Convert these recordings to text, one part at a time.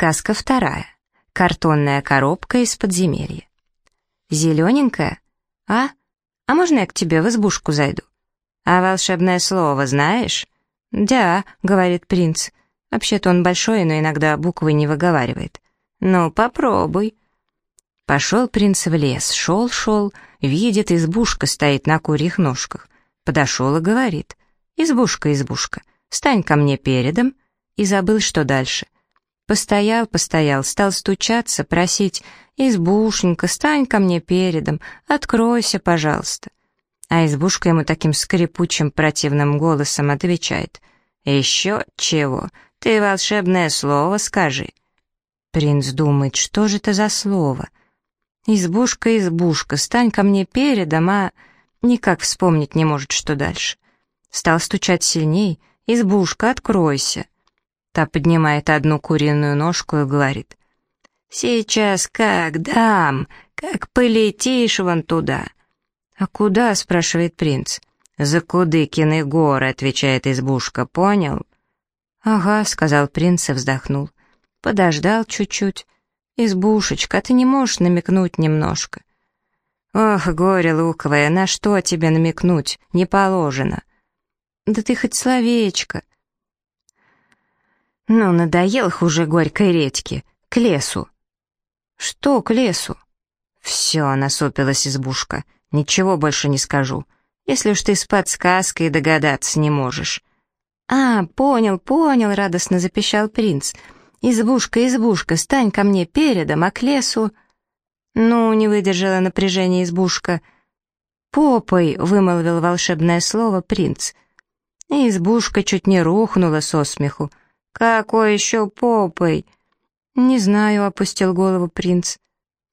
Сказка вторая. Картонная коробка из подземелья. Зелененькая? А? А можно я к тебе в избушку зайду? А волшебное слово знаешь? «Да», — говорит принц. Вообще-то он большой, но иногда буквы не выговаривает. «Ну, попробуй». Пошел принц в лес, шел-шел, видит, избушка стоит на курьих ножках. Подошел и говорит. «Избушка, избушка, стань ко мне передом». И забыл, что дальше — Постоял, постоял, стал стучаться, просить «Избушенька, стань ко мне передом, откройся, пожалуйста». А избушка ему таким скрипучим противным голосом отвечает «Еще чего? Ты волшебное слово скажи». Принц думает, что же это за слово? «Избушка, избушка, стань ко мне передом, а...» Никак вспомнить не может, что дальше. Стал стучать сильней «Избушка, откройся». Та поднимает одну куриную ножку и говорит. «Сейчас как дам, как полетишь вон туда». «А куда?» — спрашивает принц. «За Кудыкины горы», — отвечает избушка, «понял?» «Ага», — сказал принц и вздохнул. Подождал чуть-чуть. «Избушечка, ты не можешь намекнуть немножко?» «Ох, горе луковое, на что тебе намекнуть? Не положено». «Да ты хоть словечко». Ну, надоел их уже горькой редьки. К лесу. Что к лесу? Все, насупилась избушка. Ничего больше не скажу. Если уж ты с подсказкой догадаться не можешь. А, понял, понял, радостно запищал принц. Избушка, избушка, стань ко мне передом, а к лесу... Ну, не выдержала напряжение избушка. «Попой!» — вымолвил волшебное слово принц. избушка чуть не рухнула со смеху. «Какой еще попой?» «Не знаю», — опустил голову принц.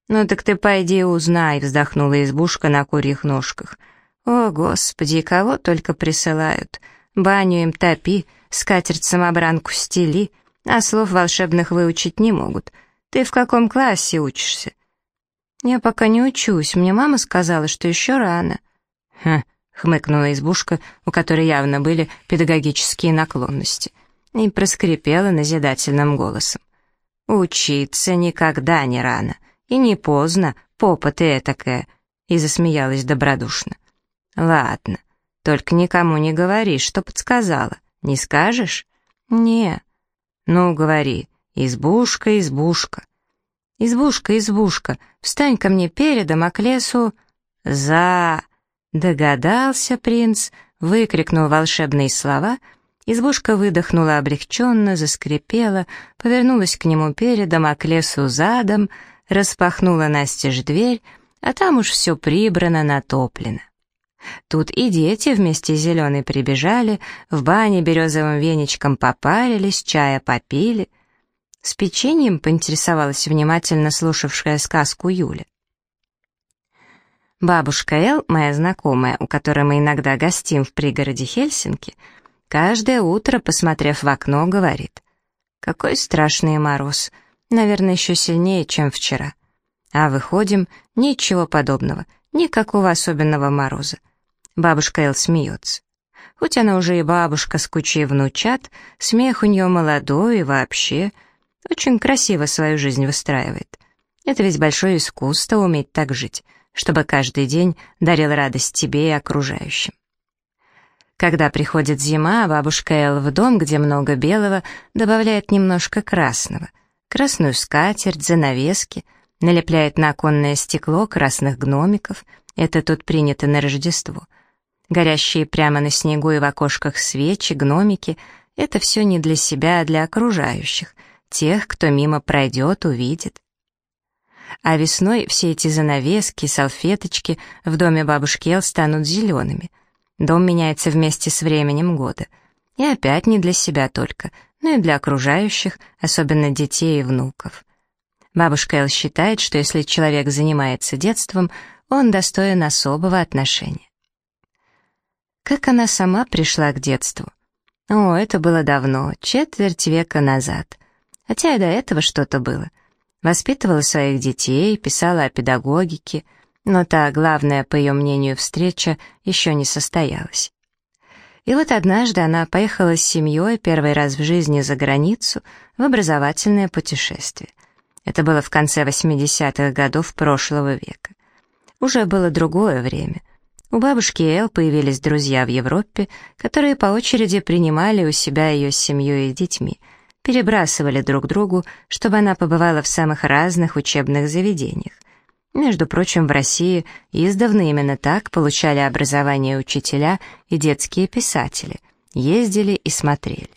«Ну так ты пойди узнай», — вздохнула избушка на курьих ножках. «О, Господи, кого только присылают. Баню им топи, скатерть-самобранку стели, а слов волшебных выучить не могут. Ты в каком классе учишься?» «Я пока не учусь, мне мама сказала, что еще рано». «Хм», — хмыкнула избушка, у которой явно были педагогические наклонности и проскрипела назидательным голосом. «Учиться никогда не рано, и не поздно, попа ты этакая», и засмеялась добродушно. «Ладно, только никому не говори, что подсказала. Не скажешь?» «Не». «Ну, говори, избушка, избушка». «Избушка, избушка, встань ко мне передом, а к лесу...» «За...» Догадался принц, выкрикнул волшебные слова — Избушка выдохнула облегченно, заскрипела, повернулась к нему передом, а к лесу задом, распахнула настежь дверь, а там уж все прибрано, натоплено. Тут и дети вместе с зеленой прибежали, в бане березовым веничком попарились, чая попили. С печеньем поинтересовалась внимательно слушавшая сказку Юля. Бабушка Эл, моя знакомая, у которой мы иногда гостим в пригороде Хельсинки, — Каждое утро, посмотрев в окно, говорит. «Какой страшный мороз. Наверное, еще сильнее, чем вчера». А выходим, ничего подобного, никакого особенного мороза. Бабушка Эл смеется. Хоть она уже и бабушка с кучей внучат, смех у нее молодой и вообще очень красиво свою жизнь выстраивает. Это ведь большое искусство уметь так жить, чтобы каждый день дарил радость тебе и окружающим. Когда приходит зима, бабушка Эл в дом, где много белого, добавляет немножко красного. Красную скатерть, занавески, налепляет на оконное стекло красных гномиков. Это тут принято на Рождество. Горящие прямо на снегу и в окошках свечи, гномики — это все не для себя, а для окружающих, тех, кто мимо пройдет, увидит. А весной все эти занавески, салфеточки в доме бабушки Эл станут зелеными — Дом меняется вместе с временем года. И опять не для себя только, но и для окружающих, особенно детей и внуков. Бабушка Эл считает, что если человек занимается детством, он достоин особого отношения. Как она сама пришла к детству? О, это было давно, четверть века назад. Хотя и до этого что-то было. Воспитывала своих детей, писала о педагогике — но та главная, по ее мнению, встреча еще не состоялась. И вот однажды она поехала с семьей первый раз в жизни за границу в образовательное путешествие. Это было в конце 80-х годов прошлого века. Уже было другое время. У бабушки Эл появились друзья в Европе, которые по очереди принимали у себя ее с семьей и детьми, перебрасывали друг другу, чтобы она побывала в самых разных учебных заведениях. Между прочим, в России издавна именно так получали образование учителя и детские писатели, ездили и смотрели.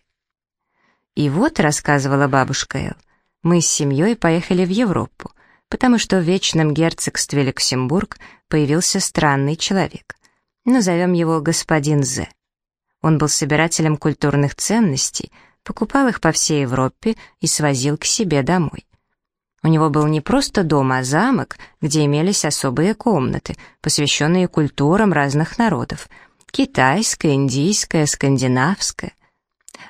И вот, рассказывала бабушка Эл, мы с семьей поехали в Европу, потому что в Вечном герцогстве Люксембург появился странный человек. Назовем его господин З. Он был собирателем культурных ценностей, покупал их по всей Европе и свозил к себе домой. У него был не просто дом, а замок, где имелись особые комнаты, посвященные культурам разных народов — китайская, индийская, скандинавская.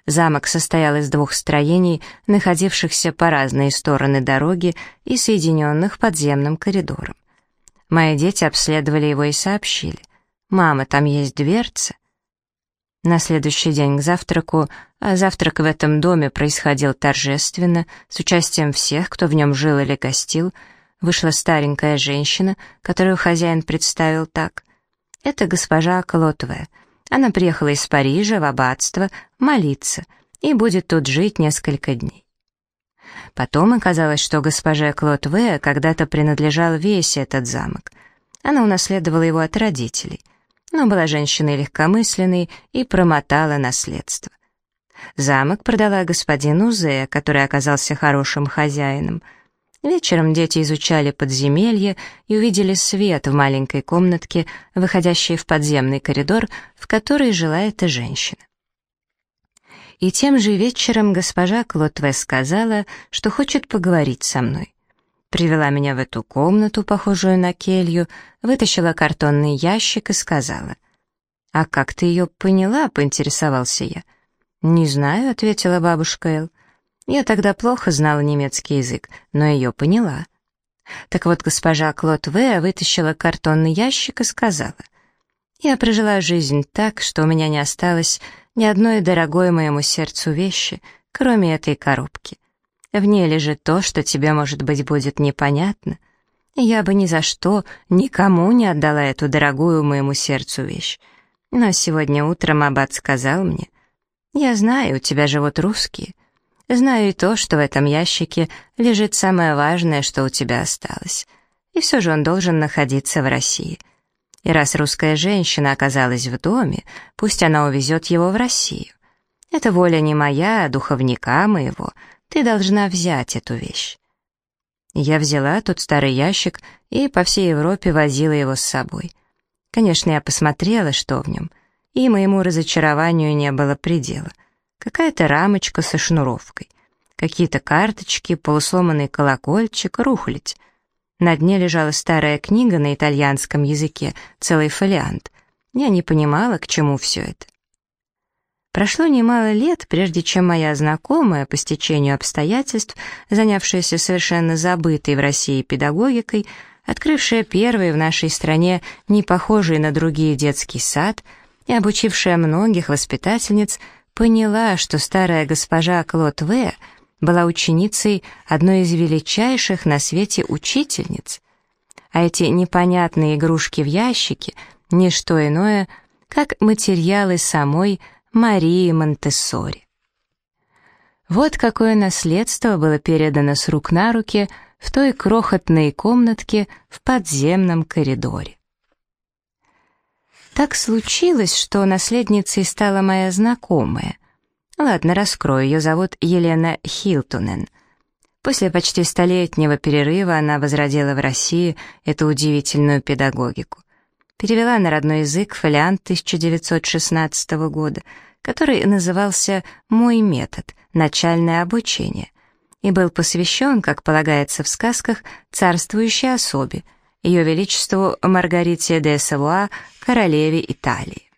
Замок состоял из двух строений, находившихся по разные стороны дороги и соединенных подземным коридором. Мои дети обследовали его и сообщили. «Мама, там есть дверца?» На следующий день к завтраку, а завтрак в этом доме происходил торжественно, с участием всех, кто в нем жил или гостил, вышла старенькая женщина, которую хозяин представил так. «Это госпожа Клотовая. Она приехала из Парижа в аббатство молиться и будет тут жить несколько дней. Потом оказалось, что госпоже Клод В. когда-то принадлежал весь этот замок. Она унаследовала его от родителей, но была женщиной легкомысленной и промотала наследство. Замок продала господину Зе, который оказался хорошим хозяином. Вечером дети изучали подземелье и увидели свет в маленькой комнатке, выходящей в подземный коридор, в которой жила эта женщина. И тем же вечером госпожа Клотве сказала, что хочет поговорить со мной. Привела меня в эту комнату, похожую на келью, вытащила картонный ящик и сказала. «А как ты ее поняла?» — поинтересовался я. «Не знаю», — ответила бабушка Эл. «Я тогда плохо знала немецкий язык, но ее поняла». Так вот, госпожа Клод В. вытащила картонный ящик и сказала. «Я прожила жизнь так, что у меня не осталось ни одной дорогой моему сердцу вещи, кроме этой коробки. В ней лежит то, что тебе, может быть, будет непонятно. Я бы ни за что никому не отдала эту дорогую моему сердцу вещь. Но сегодня утром Аббат сказал мне, «Я знаю, у тебя живут русские. Знаю и то, что в этом ящике лежит самое важное, что у тебя осталось. И все же он должен находиться в России». И раз русская женщина оказалась в доме, пусть она увезет его в Россию. Это воля не моя, а духовника моего. Ты должна взять эту вещь. Я взяла тот старый ящик и по всей Европе возила его с собой. Конечно, я посмотрела, что в нем, и моему разочарованию не было предела. Какая-то рамочка со шнуровкой, какие-то карточки, полусломанный колокольчик, рухлядь. На дне лежала старая книга на итальянском языке, целый фолиант. Я не понимала, к чему все это. Прошло немало лет, прежде чем моя знакомая, по стечению обстоятельств, занявшаяся совершенно забытой в России педагогикой, открывшая первый в нашей стране не похожий на другие детский сад и обучившая многих воспитательниц, поняла, что старая госпожа Клод В была ученицей одной из величайших на свете учительниц. А эти непонятные игрушки в ящике — не что иное, как материалы самой Марии Монтессори. Вот какое наследство было передано с рук на руки в той крохотной комнатке в подземном коридоре. Так случилось, что наследницей стала моя знакомая, Ладно, раскрою. Ее зовут Елена Хилтунен. После почти столетнего перерыва она возродила в России эту удивительную педагогику. Перевела на родной язык фолиант 1916 года, который назывался «Мой метод. Начальное обучение» и был посвящен, как полагается в сказках, царствующей особе, ее величеству Маргарите де Савуа, королеве Италии.